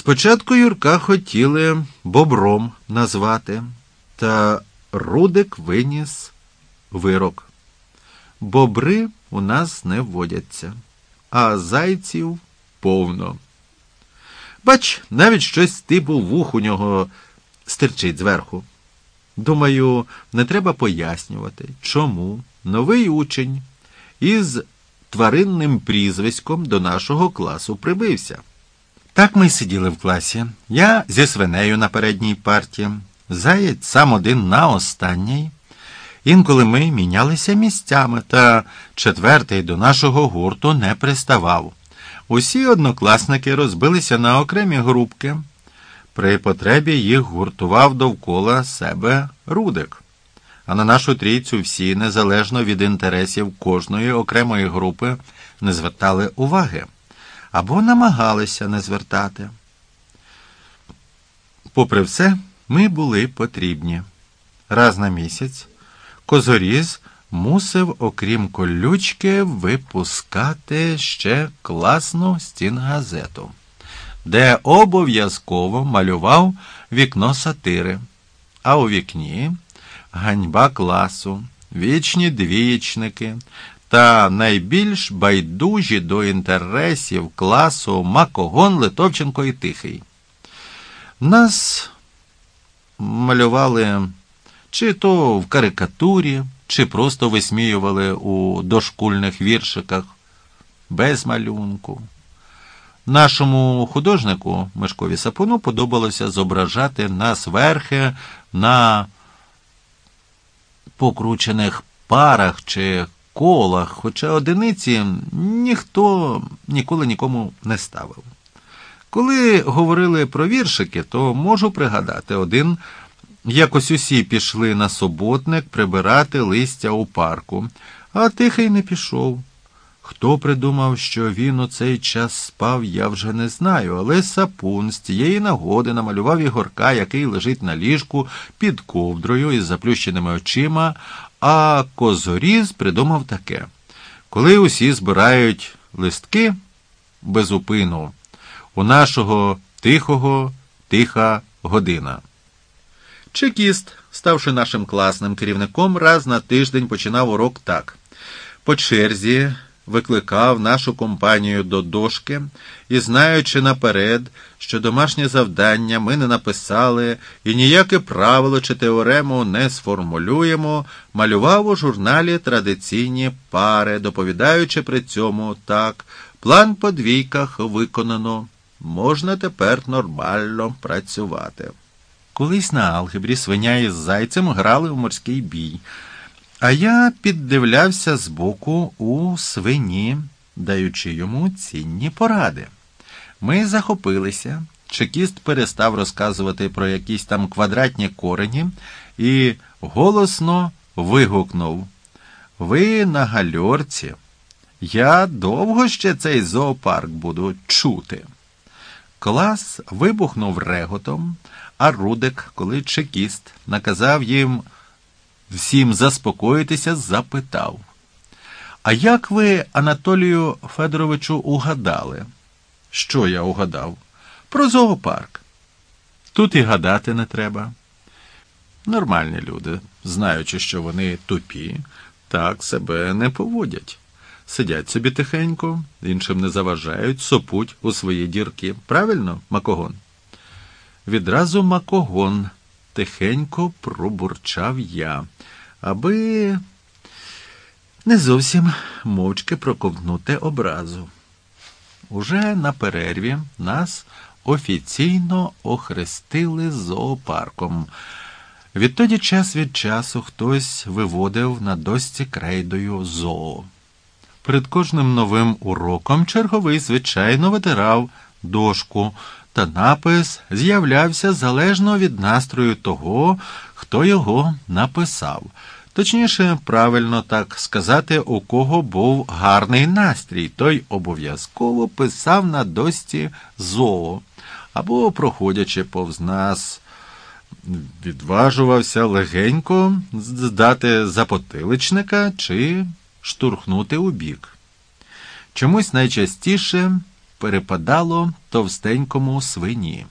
Спочатку Юрка хотіли бобром назвати, та Рудик виніс вирок. Бобри у нас не водяться, а зайців повно. Бач, навіть щось типу вух у нього стирчить зверху. Думаю, не треба пояснювати, чому новий учень із тваринним прізвиськом до нашого класу прибився. Так ми сиділи в класі. Я зі свинею на передній парті, заєць сам один на останній. Інколи ми мінялися місцями, та четвертий до нашого гурту не приставав. Усі однокласники розбилися на окремі групки. При потребі їх гуртував довкола себе Рудик. А на нашу трійцю всі, незалежно від інтересів кожної окремої групи, не звертали уваги або намагалися не звертати. Попри все, ми були потрібні. Раз на місяць козоріз мусив, окрім колючки, випускати ще класну стінгазету, де обов'язково малював вікно сатири, а у вікні ганьба класу, вічні двічники та найбільш байдужі до інтересів класу Макогон, Литовченко і Тихий. Нас малювали чи то в карикатурі, чи просто висміювали у дошкульних віршиках без малюнку. Нашому художнику Мишкові Сапуну подобалося зображати нас верхи на покручених парах чи колах, хоча одиниці ніхто ніколи нікому не ставив. Коли говорили про віршики, то можу пригадати один. Якось усі пішли на суботник прибирати листя у парку, а тихий не пішов. Хто придумав, що він у цей час спав, я вже не знаю, але сапун з цієї нагоди намалював ігорка, який лежить на ліжку під ковдрою із заплющеними очима, а козоріз придумав таке. Коли усі збирають листки безупину, у нашого тихого тиха година. Чекіст, ставши нашим класним керівником, раз на тиждень починав урок так. По черзі викликав нашу компанію до дошки і, знаючи наперед, що домашнє завдання ми не написали і ніяке правило чи теорему не сформулюємо, малював у журналі традиційні пари, доповідаючи при цьому так, план по двійках виконано, можна тепер нормально працювати. Колись на алгебрі свиня із зайцем грали у морський бій. А я піддивлявся збоку у свині, даючи йому цінні поради. Ми захопилися. Чекіст перестав розказувати про якісь там квадратні корені і голосно вигукнув Ви на гальорці. Я довго ще цей зоопарк буду чути. Клас вибухнув реготом, а Рудик, коли чекіст, наказав їм всім заспокоїтися, запитав. А як ви, Анатолію Федоровичу, угадали? Що я угадав? Про зоопарк. Тут і гадати не треба. Нормальні люди, знаючи, що вони тупі, так себе не поводять. Сидять собі тихенько, іншим не заважають, сопуть у свої дірки. Правильно, Макогон? Відразу Макогон тихенько пробурчав я, аби не зовсім мовчки проковтнути образу. Уже на перерві нас офіційно охрестили зоопарком. Відтоді час від часу хтось виводив на досці крейдою зоо. Перед кожним новим уроком черговий, звичайно, витирав дошку, та напис з'являвся залежно від настрою того, хто його написав. Точніше, правильно так сказати, у кого був гарний настрій, той обов'язково писав на досці зоо або, проходячи повз нас, відважувався легенько здати запотиличника чи штурхнути у бік. Чомусь найчастіше перепадало товстенькому свині.